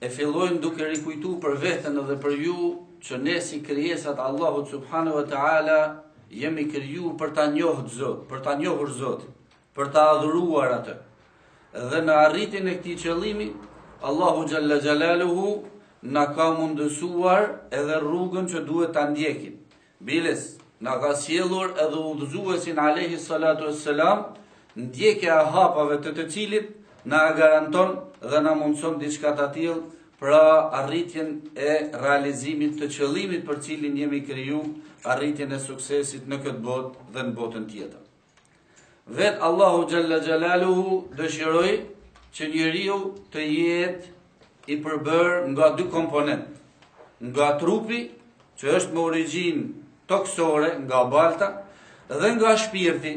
E fillojmë duke rikujtu për veten dhe për ju që ne si krijesat e Allahut subhanahu wa taala jemi kriju për ta njohur Zotin, për ta njohur Zotin, për ta adhuruar atë. Dhe në arritjen e këtij qëllimi, Allahu xhalla xhalaluhu na ka mundësuar edhe rrugën që duhet ta ndjekim. Biles, na ka sjellur edhe udhëzuesin alejhi salatu ue selam, ndjekja e hapave të të cilit na garanton dhe na mundëson diçka të tillë, pra arritjen e realizimit të qëllimit për cilin jemi kriju, arritjen e suksesit në këtë botë dhe në botën tjetër. Vetë Allahu xhalla xhalaluhu dëshiroi që njeriu të jetë i përbërë nga dy komponentë. Nga trupi, që është me origjinë tokësore nga balta, dhe nga shpirti,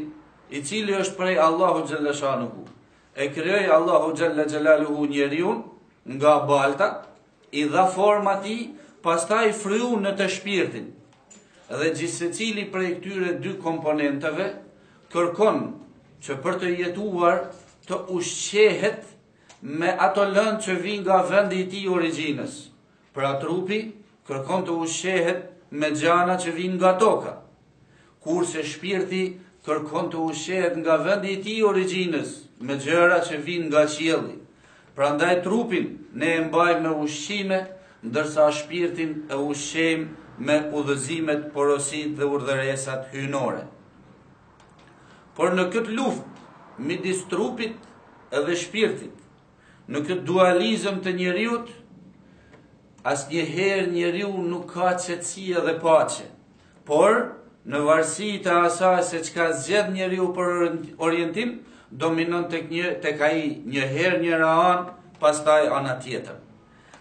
i cili është prej Allahu xhalla shanuhu. E krijoi Allahu xhalla xhalaluhu njeriun nga balta, I dha formë atij, pastaj fryu në të shpirtin. Dhe gjithsecili prej këtyre dy komponenteve, kërkon që për të jetuar të ushqehet me ato lëndë që vijnë nga vendi i tij i origjinës. Pra trupi kërkon të ushqehet me gjana që vijnë nga toka. Kurse shpirti kërkon të ushqehet nga vendi i tij i origjinës, me gjëra që vijnë nga qielli. Prandaj trupin ne e mbajmë me ushqime, ndërsa shpirtin e ushqejmë me udhëzimet, porositë dhe urdhëresat hyjnore. Por në këtë luftë midis trupit dhe shpirtit, në këtë dualizëm të njeriut, asnjëherë njeriu nuk ka qetësi dhe paqe. Por, në varësi të asaj se çka zgjedh njeriu për orientim, dominon tek një tek ai një herë njëra anë, pastaj ana tjetër.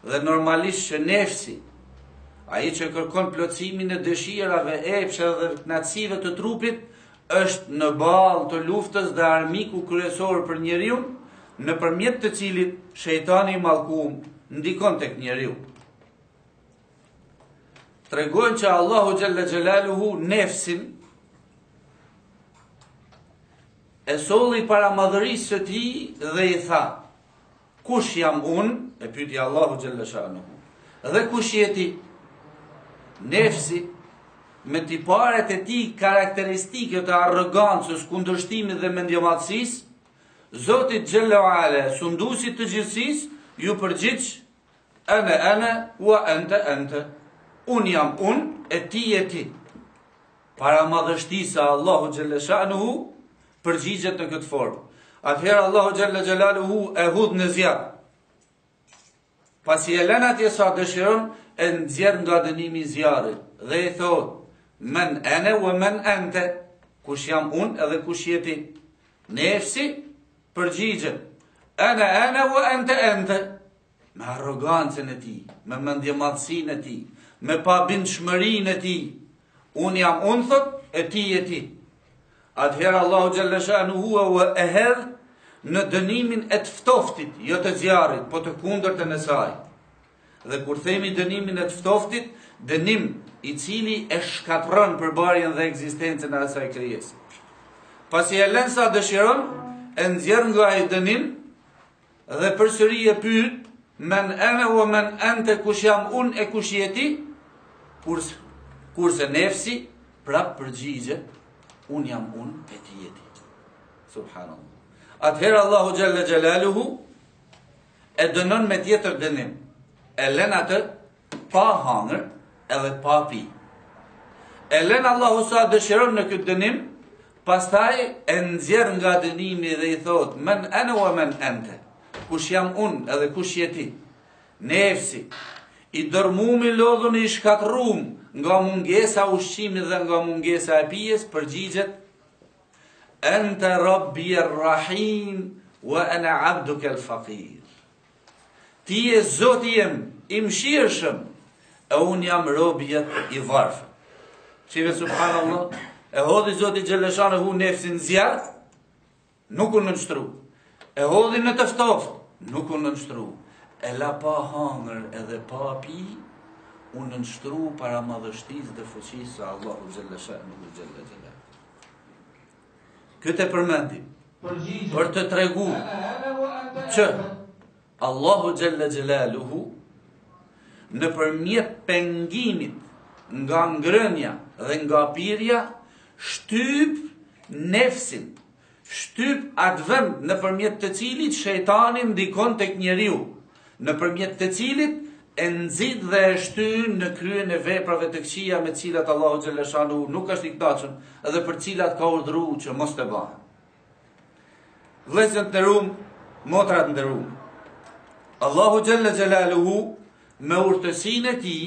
Dhe normalisht që nefsi, ai që kërkon plotësimin e dëshirave, epshave dhe kënaqësive të trupit, është në ballë të luftës dhe armiku kryesor për njeriun, nëpërmjet të cilit shejtani i mallkum ndikon tek njeriu. tregojnë që Allahu xhelle xhelaluhu nefsin e solli para madhërisë së tij dhe i tha kush jam unë e pyti Allahu xhelle shanuhu dhe kush je ti nefsi me tiparet e tij karakteristike të arrogancës, kundërshtimit dhe mendjemadhësisë, Zotit xhelle ue ala, sunduesit të gjithësisë, iu përgjigj Ana ana wa anta anta. Un jam un e ti je ti. Para madhështisë së Allahut xhelle shanuhu përgjigjet në këtë formë. Atëherë Allahu xhalla xhelaluhu e hudh në zjarr. Pasi e lën atje sa dëshiron, e nxjerr nga dënimi i zjarrit dhe i thotë: "Men ana wa man anta?" Kush jam un edhe kush je ti? Nefsi Përgjigjet, Ana ana wa anta anta. Me arrogancën e tij, me mendjemadhësinë e tij, me pabindshmërinë e tij, unë jam unë thot e ti je ti. Atëherë Allahu xhelle shanuhu e hedh në dënimin e të ftoftit, jo të zjarrit, po të kundërtën e saj. Dhe kur themi dënimin e të ftoftit, dënim i cili e shkatërron përbërjen dhe ekzistencën e asaj krijesë. Pasi e lën sa dëshiron, e nxjerr nga ai dënim dhe përsëri e pyet men ana wa men anta kush jam un e kush je ti? Kurse nefsi prap përgjigjet un jam un e ti je ti. Subhanallah. Atëherë Allahu xhalla xhelaluhu E dënon me tjetër dënim, e lën atë pa hangër edhe pa pi. E lën Allahu sa dëshiron në këtë dënim, pastaj e nxjerr nga dënimi dhe i thot, men ene wa men ente, kush jam unë edhe kush je ti, nefsi, i dërmum, i lodhun, i shkatrrum nga mungesa e ushqimit dhe nga mungesa e pijes, përgjigjet, Ente Rabbi Rahim wa ana abduka al-faqir. Ti je Zoti jem i mëshirshëm e un jam robi jot i varfër. Shife subhanallah e hodhi Zoti xhelle shanuhu nefsin n'zjarr nuk u nënshtru. E hodhi në të ftoft nuk u nënshtru. E la pa hangër edhe pa pi u nënshtru para madhështisë dhe fuqisë së Allahu xhelle shanuhu xhelle xhelaluhu. Këtë e përmendim për të tregu që Allahu xhelle xhelaluhu nëpërmjet pengimit nga ngrënja dhe nga pirja shtyp nefsin shtyp atë vend nëpërmjet të cilit shejtani ndikon tek njeriu nëpërmjet të cilit e nxit dhe e shtyn në kryerjen e veprave të këqija me të cilat Allahu xhelle shanuhu nuk është i knaqun dhe për të cilat ka urdhru që mos të bahen. Vëllezër të nderum, motra të nderume. Allahu xhelle xhelaluhu me urtësinë e tij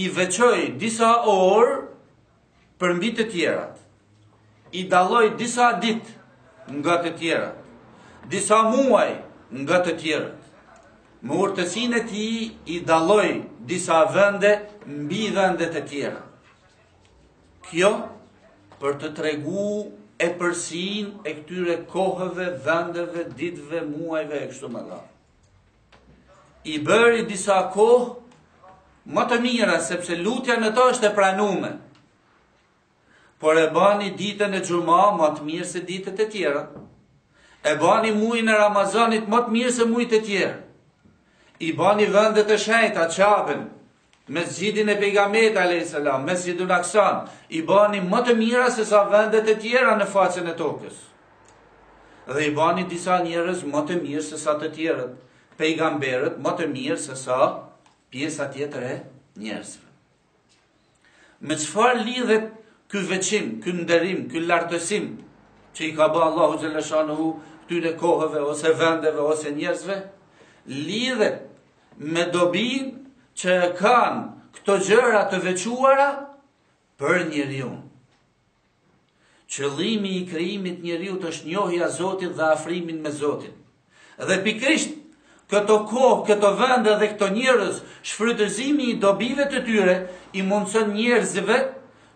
i veçoi disa orë përmbi të tjerat, i dalloi disa ditë nga të tjerat, disa muaj nga të tjerët. Me urtësinë e tij i dalloi disa vende mbi vende të tjera. Kjo për të tregu epërsinë e këtyre kohëve, vendeve, ditëve, muajve e kështu me radhë. I bëri disa kohë ma të mira sepse lutja në to është e pranume. Por e bani ditën e xhuma ma të mirë se ditët e tjera. E bani mujin e Ramazanit ma të mirë se mujt e tjerë. I bani vendet e shenjta, Qaben, Mesxhidin e Pejgamberit alejhi selam, Mesxhidul Aksan, i bani ma të mira se sa vendet e tjera në faqen e tokës. Dhe i bani disa njerëz ma të mirë se sa të tjerët, pejgamberët ma të mirë se sa pjesa tjetër e njerëzve. Me çfarë lidhet ky veçim, ky nderim, ky lartësim që i ka bë Allahu xhelshanuhu këtyre kohëve ose vendeve ose njerëzve? Lidhet me dobinë që e kanë këto gjëra të veçuara për njeriun. Qëllimi i krijimit të njeriut është njohja e Zotit dhe afrimi me Zotin. Dhe pikërisht këto kohë, këto vende dhe këto njerëz, shfrytëzimi i dobive të tyre i mundëson njerëzve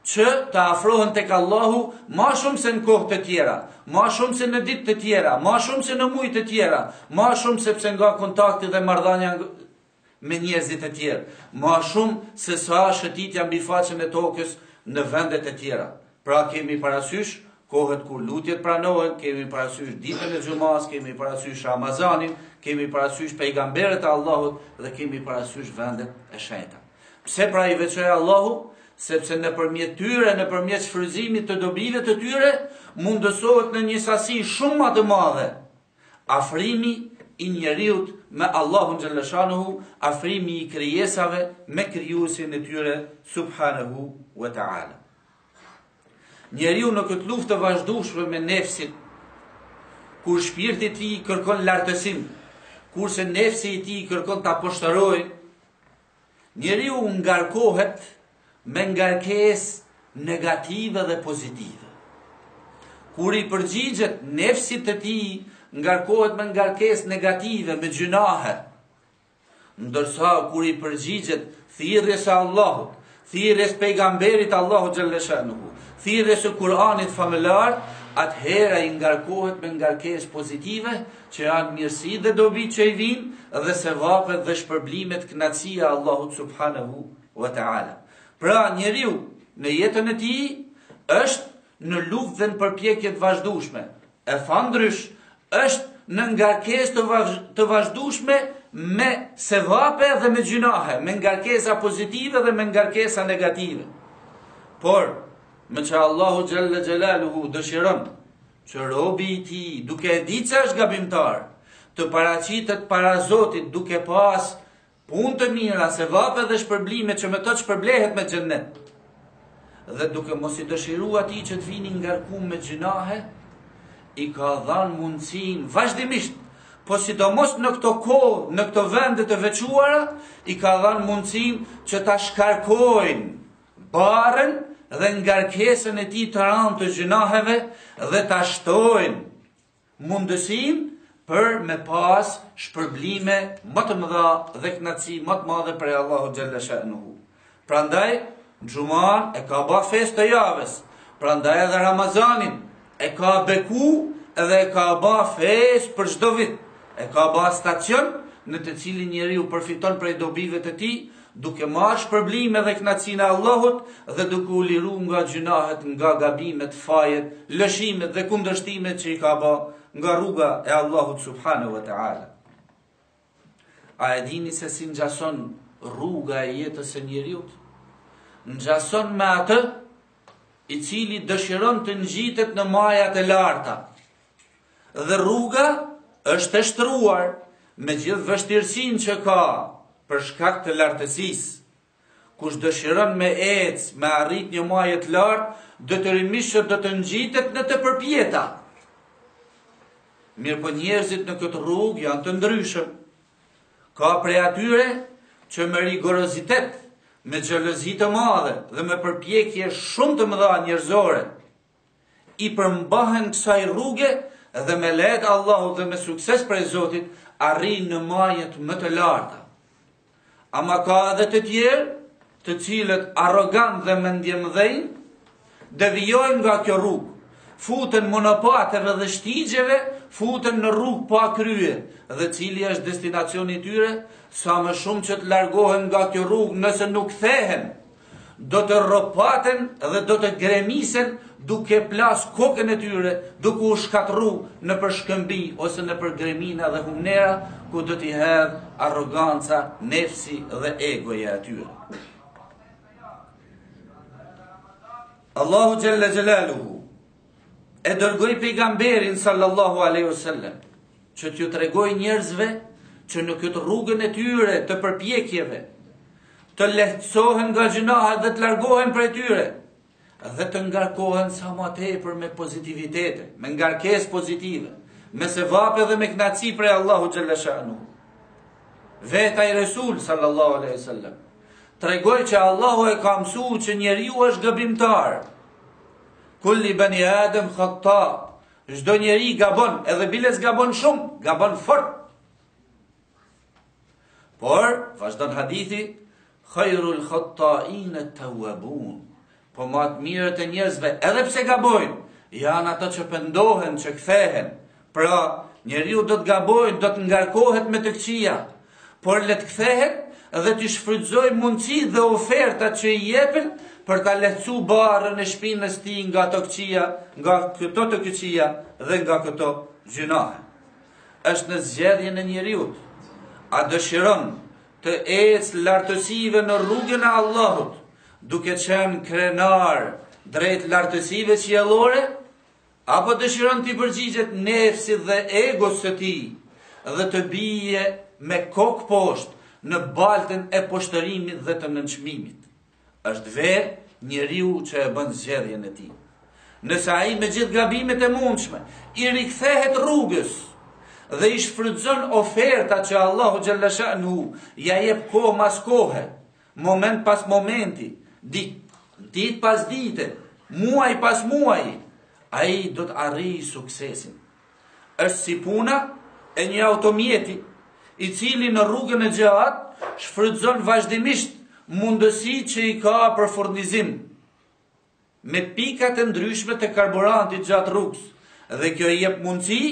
që të afrohen tek Allahu ma shumë se në kohë të tjera, ma shumë se në ditë të tjera, ma shumë se në muj të tjera, ma shumë se prej nga kontakti dhe marrëdhania me njerëzit e tjerë, ma shumë se sa shëtitja mbi faqen e tokës në vendet e tjera. Pra kemi parasysh kohët kur lutjet pranohen, kemi parasysh ditën e xhumasë, kemi parasysh Ramazanin, kemi parasysh pejgamberët e Allahut dhe kemi parasysh vendet e shenjta. Pse pra i veçoi Allahu? Sepse nëpërmjet tyre, nëpërmjet shfrytëzimit të dobive të tyre, mundësohet në një sasi shumë ma të madhe afrimi i njeriut me Allahun xhallashanuhu, afrimi i krijesave me krijuesin e tyre subhanahu wa taala. Njeriu në këtë luftë të vazhdueshme me nefsin, kur shpirti i tij kërkon lartësim, kurse nefsi i tij kërkon ta poshtërojë, Njeriu ngarkohet me ngarkesë negative dhe pozitive. Kur i përgjigjet nefsit të tij, ngarkohet me ngarkesë negative, me gjynahe. Ndërsa kur i përgjigjet thirrjes së Allahut, thirrjes së pejgamberit Allahu xhelle shanuhu, thirrjes së Kur'anit famëlartë, atëherë ai ngarkohet me ngarkesë pozitive, që janë mirësi dhe dobi që i vijnë dhe sevapet dhe shpërblimet, kënaqësia e Allahut subhanahu wa ta'ala. Pra, njeriu në jetën e tij është në luftë dhe në përpjekje të vazhdueshme, E thënë ndrysh është në ngarkesë të vazhdueshme me sevape dhe me gjynahe, me ngarkesa pozitive dhe me ngarkesa negative. Por, meqë Allahu xhelle xhelaluhu dëshiron që robi i tij duke e ditë që është gabimtar, të paraqitet para Zotit duke pas Punë të mira, sevape dhe shpërblime që me to shpërblehet me xhennet. Dhe duke mos i dëshiru atij që të vijë i ngarku me gjynahe, i ka dhanë mundësinë vazhdimisht, po sidomos në këto kohë, në këto vende të veçuara, i ka dhanë mundësinë që ta shkarkojnë barrën dhe ngarkesën e tij të ranë të gjynaheve dhe ta shtojnë mundësinë për me pas shpërblime ma të mëdha dhe kënaqësi ma të madhe prej Allahut xhelle shanuhu. Prandaj Xhuman e ka ba festë të javës, prandaj edhe Ramazanin e ka beku edhe e ka ba festë për çdo vit. E ka ba stacion në të cilin njeriu përfiton prej dobive të tij duke marrë shpërblime dhe kënaqësinë e Allahut dhe duke u liru nga gjynahet, nga gabimet, fajet, lëshimet dhe kundërshtimet që i ka ba nga rruga e Allahut subhanahu wa taala. A e dini se si ngjason rruga e jetës së njeriu? Ngjason me atë i cili dëshiron të ngjitet në majat e larta. Dhe rruga është e shtruar me gjithë vështirësinë që ka për shkak të lartësisë. Kush dëshiron me ecë, me arrit një majë të lartë, detyrimisht që do të ngjitet në të përpjeta. Mirëpo njerëzit në këtë rrugë janë të ndryshëm. Ka prej atyre që me rigorozitet, me xhelozi të madhe dhe me përpjekje shumë të mëdha njerëzore, i përmbahen kësaj rruge dhe me lejet e Allahut dhe me sukses prej Zotit arrijnë në majat më të larta. Ama ka edhe të tjerë, të cilët arrogantë dhe mendjemëdhenj devijojnë nga kjo rrugë, futen monopateve dhe shtigjeve, futen në rrugë pa krye, dhe cili është destinacioni i tyre, sa më shumë që të largohen nga kjo rrugë nëse nuk kthehen do të rropaten dhe do të gremisen duke plas kokën e tyre, duke u shkatërru nëpër shkëmbi ose nëpër gremina dhe humnera, ku do t'i hedh arroganca, nefsi dhe egoja e tyre. Allahu xhelle xhelaluhu, E dërgoi pejgamberin sallallahu alaihi wasallam që t'ju tregojë njerëzve që në këtë rrugën e tyre të përpjekjeve të lehtësohen nga gjynahet dhe të largohen prej tyre dhe të ngarkohen sa ma tepër me pozitivitete, me ngarkesë pozitive, me sevape dhe me knaqsi prej Allahu xhelle shanuhu. Vetë ai Resul, sallallahu aleyhi sallam, tregoi që Allahu e ka mësu që njeriu është gabimtar, Kulli bani Adem khata. Çdo njeri gabon, edhe biles gabon shumë, gabon fort. Por vazhdon hadithi, khairul khata'in at-tawwabun. Po ma të mirët e njerëzve, edhe pse gabojnë, janë ata që pendohen, që kthehen. Pra, njeriu do të gabojë, do të ngarkohet me të këqija, por le të kthehet dhe të shfrytëzojë mundësitë dhe ofertat që i jepen për ta lehtësu barrën e shpinës tij nga të këqija, nga këto të këqija dhe nga këto gjynahe. Është në zgjedhjen e njeriut, a dëshiron të ecë lartësive në rrugën e Allahut, duke qenë krenar drejt lartësive qiellore, Apo dëshiron t'i përgjigjet nefsit dhe egos së tij dhe të bie me kokë poshtë në baltën e poshtërimit dhe të nënçmimit? Është vetë njeriu që e bën zgjedhjen e tij. Nëse ai me gjithë gabimet e mundshme i rikthehet rrugës dhe i shfrytëzon ofertat që Allahu xhalla sha'nuhu ia jep kohë mas kohe, Moment pas momenti, ditë pas dite, muaj pas muaji, ai do të arrijë suksesin. Është si puna e një automjeti, i cili në rrugën e gjatë shfrytëzon vazhdimisht mundësitë që i ka për furnizim. me pikat e ndryshme të karburantit gjatë rrugës dhe kjo i jep mundësi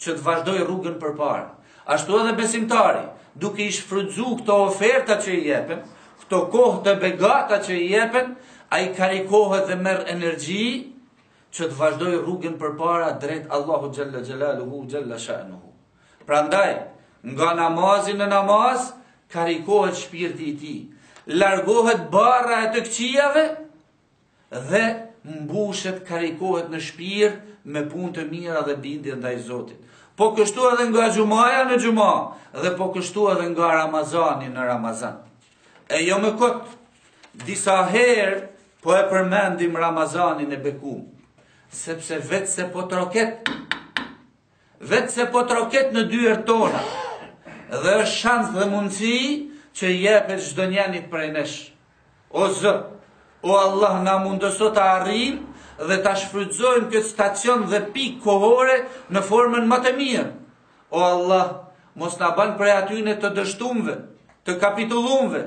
që të vazhdojë rrugën përpara. Ashtu edhe besimtari, duke i shfrytëzu këto oferta që i jepen, këto kohë të begata që i jepen, ai karikohet dhe merr energji që të vazhdojë rrugën përpara drejt Allahut xhalla xhelaluhu xhalla sha'nuhu. Prandaj, nga namazi në namaz karikohet shpirti i tij, largohet barra e të këqijave dhe mbushet, karikohet në shpirt me punë të mira dhe bindje ndaj Zotit. Po kështu edhe nga xhumaja në xhuma dhe po kështu edhe nga Ramazani në Ramazan. E jo me kot, disa herë po e përmendim Ramazanin e bekum, sepse veç se po troket Veç se po troket në dyer tona dhe është shans dhe mundësi që i jepet çdo njenit prej nesh. O Zot, o Allah na mundëso ta arrijmë dhe ta shfrytëzojmë këtë stacion dhe pikë kohore në formën ma të mirë. O Allah, mos na bën prej atyne të dështumve, të kapitullumve,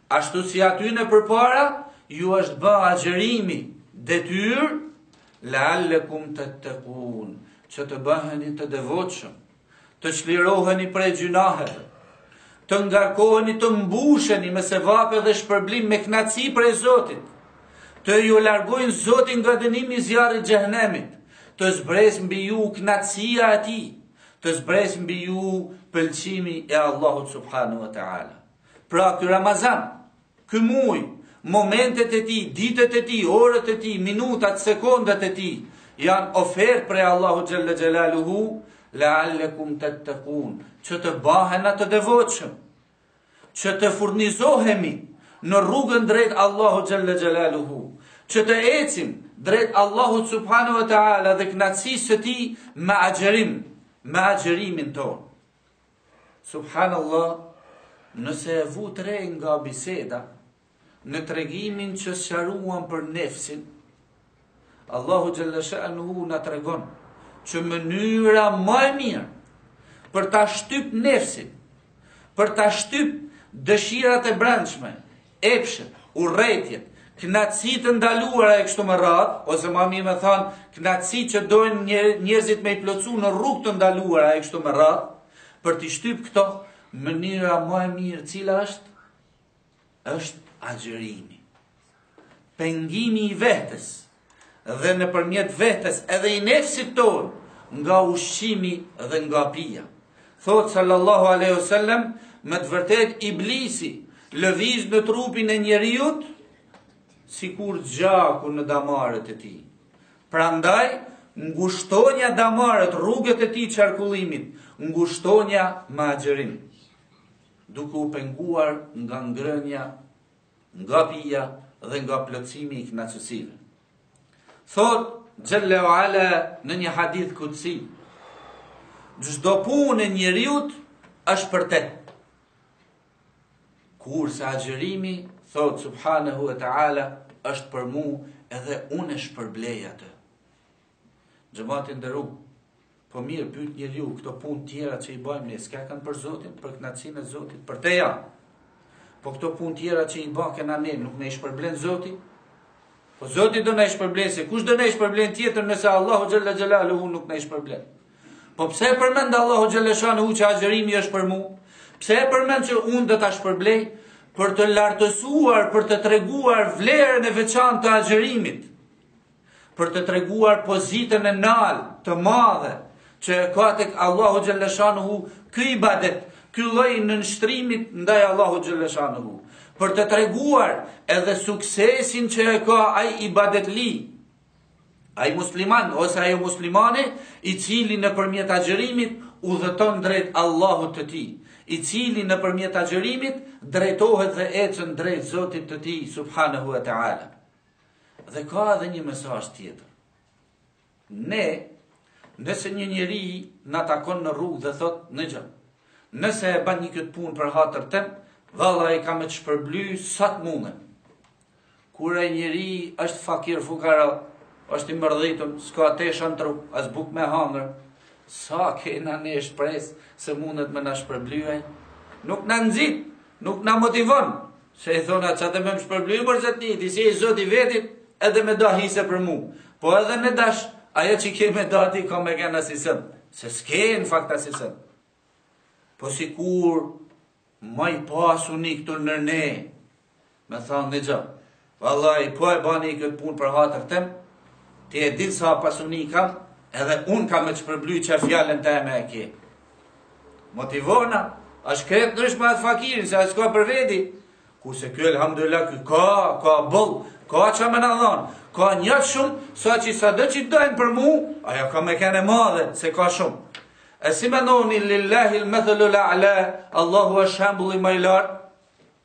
Ashtu si atyne përpara, ju është bë agjërimi detyrë, la'allekum tettekun, që të bëheni të devotshëm, të çliroheni prej gjynahet, të ngarkoheni të mbusheni me sevape dhe shpërblim, me knaqësi prej Zotit, të ju largojnë Zoti nga dënimi i zjarrit xhehenemit, të zbres mbi ju knaqësia e tij, të zbres mbi ju pëlqimi i Allahut subhanahu wa taala. Pra ky Ramazan, ky muj, momentet e tij, ditët e tij, orët e tij, minutat, sekondat e tij janë ofertë prej Allahu xhalla xhelaluhu la'allakum tattaqun, që të bahena të devotshëm, që të furnizohemi në rrugën drejt Allahu xhalla xhelaluhu, që të ecim drejt Allahu subhanahu wa ta'ala dhe knaqësisë së tij me agjërim, me agjërimin tonë. Subhanallah, nëse e vut re nga biseda, në tregimin që sqaruan për nefsin, Allahu xhelle shanuhu na tregon që mënyra ma e mirë për ta shtyp nefsin, për ta shtyp dëshirat e brendshme, epshet, urrejtjet, knaqësi të ndaluara e kështu me radhë, ose ma mirë me thanë, knaqësi që dojnë njerëzit me i plotsu në rrugë të ndaluara e kështu me radhë, për t'i shtyp këto, mënyra ma e mirë cila është, është agjërimi. Pengimi i vetes, dhe nëpërmjet vetes edhe i nefsit tonë nga ushqimi dhe nga pija. Thotë sallallahu alaihi wasallam, me të vërtetë iblisi lëviz në trupin e njeriut sikur gjaku në damarët e tij. Prandaj ngushtonja damarët rrugët e tij të qarkullimit, ngushtonja me agjërim, duke u penguar nga ngrënia nga pija dhe nga plotësimi i kënaqësive. Thot Xhelle ue Ala në një hadith kudsi, çdo punë e njeriut është për te. Kurse agjërimi, thot Subhanehu ue Teala, është për mu edhe unë e shpërblej atë. Xhemat i nderuar, po mirë pyet njeriu këto punë tjera që i bëjmë ne, s'kokan për Zotin, për kënaqësinë e Zotit, për te janë. Po këto punë tjera që i bakena ne, nuk na i shpërblen Zoti? Po Zoti do na i shpërblen, se kush do na i shpërblen tjetër nëse Allahu Xhelle Xhelaluhu nuk na i shpërblen? Po pse e përmend Allahu Xhelle Shanuhu që agjërimi është për mu? Pse e përmend që unë do ta shpërblej? Për të lartësuar, për të treguar vlerën e veçantë të agjërimit. për të treguar pozitën e naltë, të madhe që e ka tek Allahu xhalleshanuhu ky ibadet, ky lloj i nënshtrimit ndaj Allahu xhalleshanuhu, për të treguar edhe suksesin që e ka ai ibadetli. Ai musliman ose ajo muslimane i cili nëpërmjet agjërimit udhëton drejt Allahut të tij, i cili nëpërmjet agjërimit drejtohet dhe ecën drejt Zotit të tij subhanahu wa ta'ala. Dhe ka edhe një mesazh tjetër. Ne nëse një njeri na takon në rrugë dhe thot nëgjo. Nëse e ban qikët punë për hatër tem, vallahi kam me të shpërbly sa të mundem. Kur ai njeri është fakir fukara, është i mërdhitur, s'ka tesha në trup, as bukë me hangër, sa kena ne shpresë se mundet me na shpërbly ai, nuk na nxit, nuk na motivon, Se i thona, çka ti me më shpërbly për Zotin, ti s'je i zoti i vetit, edhe me da hise për mu. Po edhe me dash, ajo që ke me da ti, ka me kenë asisen. Se s'ke në fakt asisen. Po sikur, ma i pasuni këtu në ne, me thanë nëgjo. Vallahi, po e bani qikët punë për hatër tem, ti e din sa pasuni kam, edhe unë kam me të shpërbly qe fjalën teme e ke. Motivohna, është krejt ndryshe me atë fakirin, se ai s'ka për vedi. Kurse ky, elhamdulilah, ky ka, ka boll, ka ça me na dhanë, ka mjaft shumë, saqë sado që dan për mu, ajo ka me kenë e madhe, se ka shumë. E si mendoni, lillahi l'methelul a'la, Allahu është shembulli më i lartë,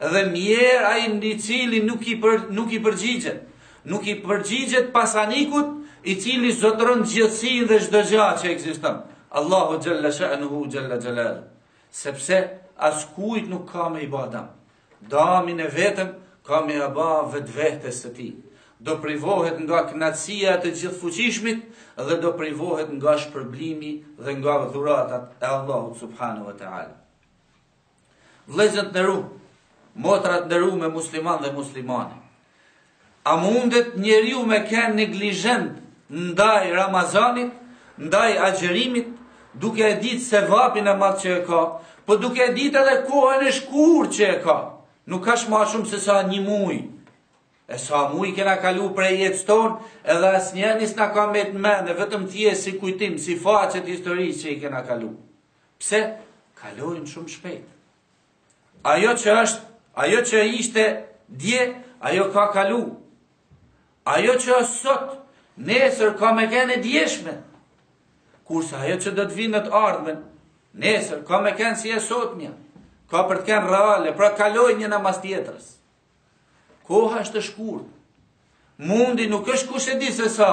Dhe mjerë ai i cili nuk i për, nuk i përgjigjet. Nuk i përgjigjet pasanikut i cili zotëron gjithësinë dhe çdo gjë që ekziston. Allahu xhalla sha'nuhu xhalla xhalal. Sepse askujt nuk ka me i ba dam. Damin e vetëm ka me ia ba vetvetes së tij. Do privohet nga knaqësia e të gjithëfuqishmit dhe do privohet nga shpërblimi dhe nga dhuratat e Allahu subhanahu wa ta'ala. Vëllezër të nderum, motra të nderume musliman dhe muslimane, a mundet njeriu me kenë neglizhent ndaj Ramazanit, ndaj agjërimit, duke e ditë sevapin e madh që e ka, po duke e ditë edhe kohën e shkurtë që e ka. Nuk asht ma shumë se sa një muj. E sa muj kena kalu prej jetës tonë, edhe asnjëri s'na ka mbet në mend, vetëm thjesht si kujtim, si faqet historisë që i kena kalu. Pse? Kalojnë shumë shpejt. Ajo që është, ajo që ishte dje, ajo ka kalu. Ajo që është sot, nesër ka me kenë e djeshme. Kurse ajo që do të vijë në të ardhmen, nesër ka me kenë si e sotmja. Ka për të kenë reale, pra kalojnë njëna mas tjetrës. Koha është e shkurt. Mundi nuk është kush e di se sa.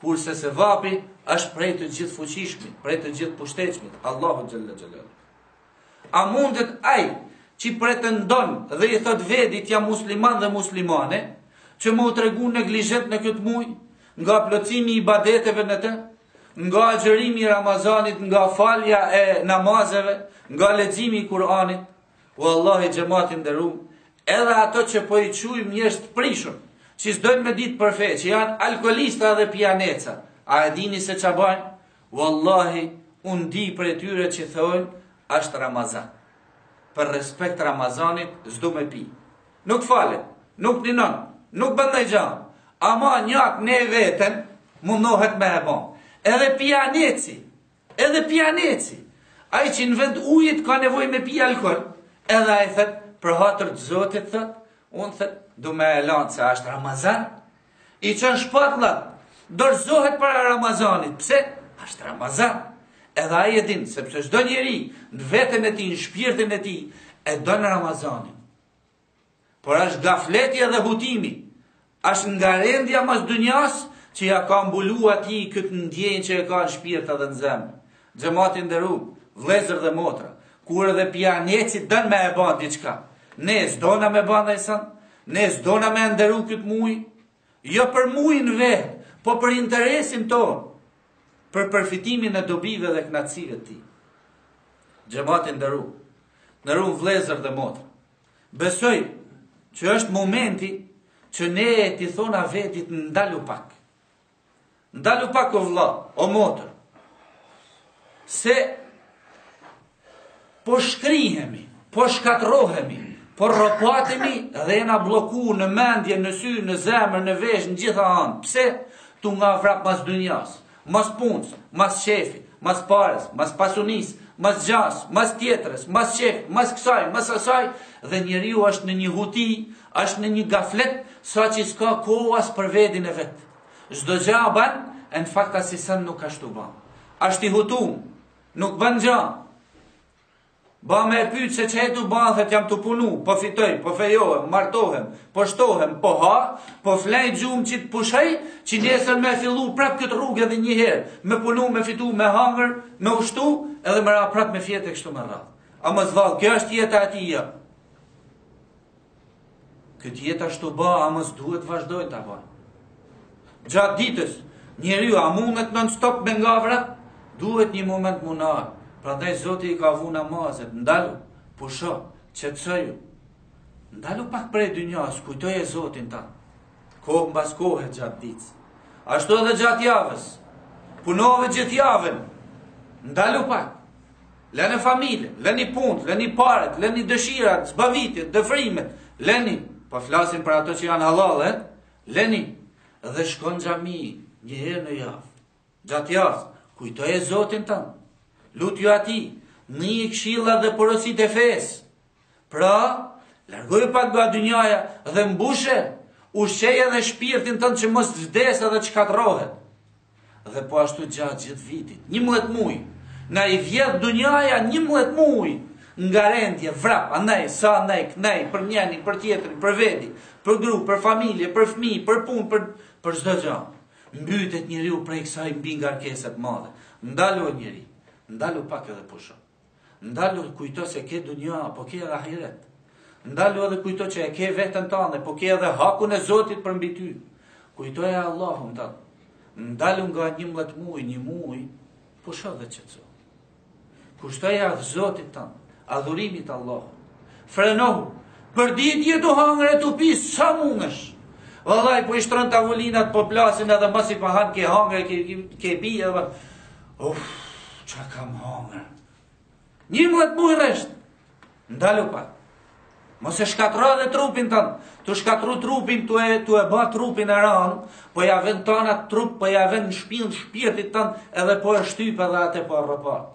Kurse sevapi është prej të Gjithëfuqishmit, prej të Gjithëpushtetshmit, Allahu xhel-le xhelaluhu. A mundet ai që pretendon dhe i thotë vedit jam musliman dhe muslimane, që me u tregu neglizhent në këtë muj, nga plotësimi i ibadeteve në të, nga agjërimi i Ramazanit, nga falja e namazeve, nga leximi i Kur'anit, Vallahi xhemat i nderum, edhe ato që po i qujmë njerëz të prishur, që s'dojnë me ditë për fe, që janë alkoolista dhe pijaneca. A e dini se ça bajnë? Vallahi unë di prej tyre që thojnë asht Ramazan. Për respekt të Ramazanit s'du me pi. Nuk falet, nuk njinon, nuk ban ndonj gja. Ama njat të veten mundohet me e ba. Edhe pijaneci, Edhe pijaneci, ai që në vend ujit ka nevojë me pi alkool, edhe ai thotë, për hatër të Zotit thotë, unë thotë, du me e lanë se asht Ramazan, i çon shpatllat, dorëzohet para Ramazanit, pse? Asht Ramazan. Edhe ai e din, sepse çdo njeri në veten e tij, në shpirtin e tij, e don Ramazanin. Por është gafleti edhe hutimi. Është ngarendja mas dynjasë që ia ka mbulu atij këtë ndjenjë që e ka në shpirt edhe në zemër. Xhemat i nderum, vëllezër dhe motra, kur edhe pijaneci don me e ba diçka, ne s'dona me ba ndonj sen, ne s'dona me e nderu këtë muj, Jo për mujin vetë, po për interesin tonë, për përfitimin e dobive dhe kënaqësive të tij. Xhemat i nderum, të nderum vëllezër dhe motra. Besoj që është momenti që ne t'i thona vetit ndalu pak. Ndalu pak o vëlla, o motër, se po shkrihemi, po shkatrohemi, po rropatemi dhe jena blloku në mendje, në sy, në zemër, në vesh, në gjitha anë. Pse? Tu nga vrap mas dynjas, mas punës, mas shefit, mas pares, mas pasunis, mas gjas, mas tjetrës, mas qefit, mas kësaj, mas asaj, dhe njeriu është në një huti, është në një gaflet, sa që s'ka kohë as për vedin e vet. Çdo gja ban, e në fakt asni sen nuk asht tu ba. Asht i hutu, nuk ban gja. Ba me e pytë se ça je tu ba, thot jam tu punu, po fitoj, po fejohem, martohem, po shtohem, po ha, po flej gjumë që të pushoj, që nesër me fillu prap këtë rrugë edhe njëherë, me punu, me fitu, me hangër, me u shtu, edhe me ra prap me fjetë e kështu me radhë. A mos vallë, kjo është jeta e tija, Këtë jetë asht tu ba, a mos duhet vazhdojë ta bajë. Gjatë ditës, njeriu, a mundet non stop me nga vrap, duhet një moment m'u nal, prandaj zoti i ka vu namazet, ndalu, pusho, qetësoju, ndalu pak prej dynjas, kujtoje zotin tan, kohë mbas kohe gjatë ditës, ashtu edhe gjatë javës, punove gjithë javën, ndalu pak, Leni familjen, leni punët, leni paret, leni dëshirat, zbavitjet, dëfrimet, leni, po flasim për ato që janë hallall, e? Leni, dhe shko n'xhami, një herë në javë, gjatë javës, kujtoje zotin tan, lutju atij, nij kshillat dhe porositë e fesë, Pra, largohu pak nga dynjaja dhe mbushe, ushqeje dhe shpirtin tand që mos të vdesë dhe shkatrrohet. Dhe po ashtu gjatë gjithë vitit, njëmbëdhjetë muj, na i vjedh dynjaja njëmbëdhjetë muj, nga rendje, vrap, anej, sa anej, kënej, për njeni, për tjetrin, për vedi, për gru, për familje, për fmi, për pun, për, për çdo gja. Mbytet njeriu prej kësaj mbingarkese t'madhe. Ndalu o njeri, ndalu pak edhe pusho. Ndalu dhe kujto se ke dunja, po ke edhe ahiret. Ndalu dhe kujto që e ke veten tane, po ke edhe hakun e Zotit për mbi ty. Kujtoje Allahun m'u ndalu nga njëmbëdhjetë muj, një muj, pusho dhe kushtoja dhe Zotit, adhurimit Allah. Frenohu, për dit je tu hangër, tu pi, sa munesh? Vëllaj, po i shtërën të avulinat, po plasin edhe mësi për po hanë, ke hangër, ke, ke, ke pi, edhe Uf, ça kam hangër. Një mëtë mujë reshtë. Ndalu pak. Mos e shkatërro edhe trupin tanë. Tu shkatrru trupin, tu e, tu e ba trupin e ranë, po ja vend të atë trup, po ja vend në shpinë shpirtit tanë, edhe po e shtyp edhe atë e po rëpat.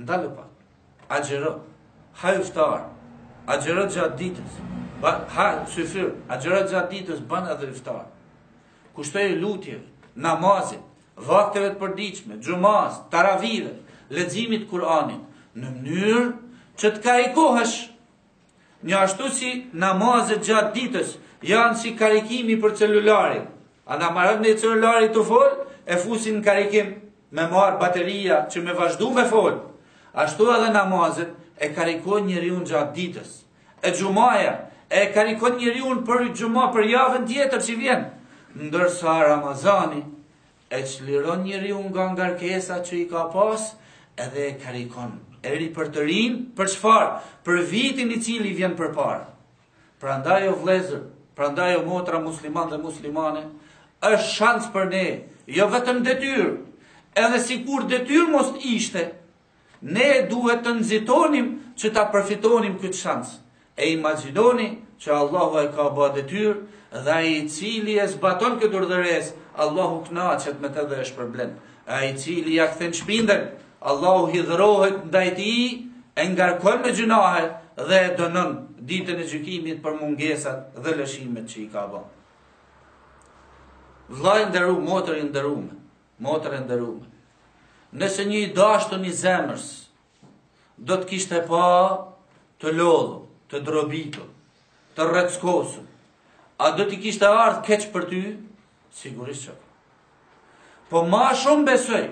Ndalu pak. Agjëro. Ha iftar. Agjëro gjatë ditës. Ba, ha, syfyr. Agjëro gjatë ditës, ban edhe iftar. Kushtoju lutjeve, namazit, vakteve të përditshme, xhumas, taravive, leximit të Kur'anit, në mënyrë që të karikohesh. Njashtu si namazet gjatë ditës, janë si karikimi për celularin. A në maret celulari tu fol, e fusim në karikim me marrë bateria që me vazhdu me fol. Ashtu edhe namazet e karikojnë njeriun gjatë ditës. E xhumaja e karikon njeriun për xhuma për javën tjetër që vjen, ndërsa Ramazani e çliron njeriun nga ngarkesat që i ka pas edhe e karikon e ripërtërin, për çfarë? Për vitin i cili vjen përpara. Prandaj o vëllezër, prandaj o motra muslimanë dhe muslimane, është shans për ne, jo vetëm detyrë, edhe sikur detyrë mos të ishte, Ne duhet të nxitonim që ta përfitonim këtë shans. E imagjinoni që Allahu e ka ba detyrë dhe ai i cili e zbaton këtë urdhëresë, Allahu kënaqet me të dhe e shpërblen. E ai i cili ia kthen shpinën, Allahu hidhërohet ndaj tij, e ngarkon me gjynahe dhe e dënon ditën e gjykimit për mungesat dhe lëshimet që i ka ba. Vlla i nderum, motër e nderume, Motër e nderume, nëse një i dashtun i zemrës do t'të kishte pa të lodhun, të drobitun, të rreckosun, a do t'i kishte ardh keq për ty? Sigurisht që po. Po ma shumë besoj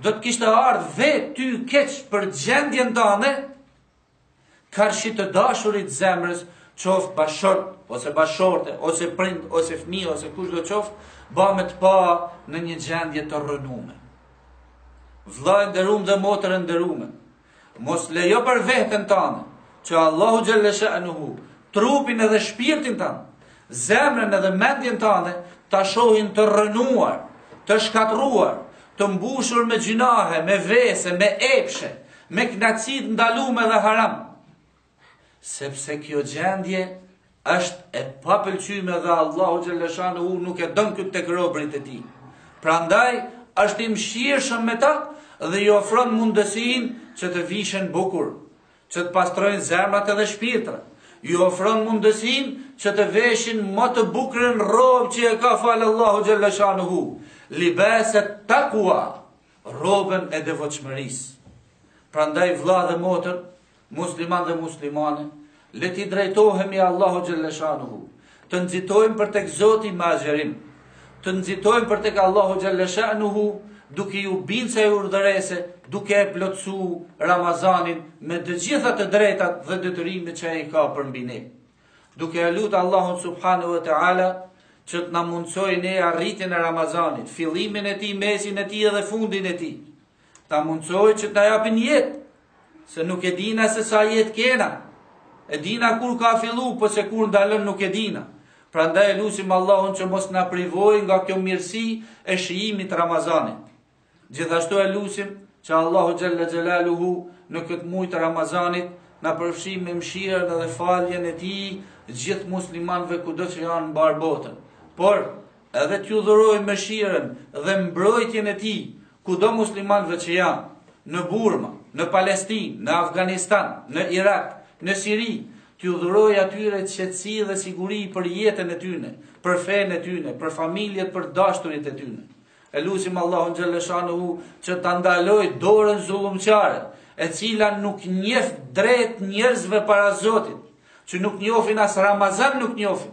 do t'të kishte ardh vetë ty keq për gjendjen tane, Karshi të dashurit zemrës, qoftë bashkëshort ose bashkëshorte, ose prind, ose fëmijë, ose kushdo qoftë, ba me të pa në një gjendje të rrënume. Vlla i nderum dhe motër e nderume, mos lejo për veten tane, që Allahu xhelle shanuhu, trupin edhe shpirtin tanë, Zemrën edhe mendjen tane ta shohin të rrënuar, të shkatërruar, të mbushur me gjynahe, me vese, me epshe, me kënaqësi të ndalume dhe haram. Sepse kjo gjendje është e papëlqyme dhe Allahu xhelle shanuhu nuk e don këtë tek robërit e tij. Prandaj është i mëshirshëm me ta dhe i ofron mundësinë që të vishen bukur, që të pastrojnë zemrat edhe shpirtrat, u ofron mundësinë që të veshin më të bukurën rrobë që e ka falë Allahu xhelleshanuhu, libeset takua, rrobën e devotshmërisë. Prandaj vëlla dhe motër, musliman dhe muslimane, le t'i drejtohemi Allahut xhelleshanuhu, Të nxitojmë për tek Zoti me agjërim, të nxitojmë për tek Allahu xhalla sha'nuhu duke iu bind kësaj urdhërese, duke e plotësu Ramazanin me të gjitha të drejtat dhe detyrimet që ai ka për mbi ne. Duke e lutë Allahun subhanehu ue te'ala që të na mundësojë ne arritjen e Ramazanit, fillimin e tij, mesin e tij edhe fundin e tij. Ta mundësojë që t'na japin jetë, se nuk e dina se sa jetë kena, e dina kur ka fillu, po se kur ndalon nuk e dina. Prandaj e lusim Allahun që mos na privojë nga kjo mirësi e shijimit të Ramazanit. Gjithashtu e lusim që Allahu xhelle xhelaluhu në këtë muj të Ramazanit na përfshin me mshirën dhe faljen e tij gjithë muslimanve kudo që janë në mbarë botën. Por, Edhe t'u dhurojë mëshirën dhe mbrojtjen e Tij kudo muslimanëve që janë, në Burma, në Palestinë, në Afganistan, në Irak, në Siri, t'u dhurojë atyre qetësi dhe siguri për jetën e tyne, për fenë e tyne, për familjet, për dashturit e tyne. E lusim Allahun xhelleshanuhu që ta ndalojë dorën zullumqare, e cila nuk njef drejt njerëzve para Zotit, që nuk njofin as Ramazan nuk njofin,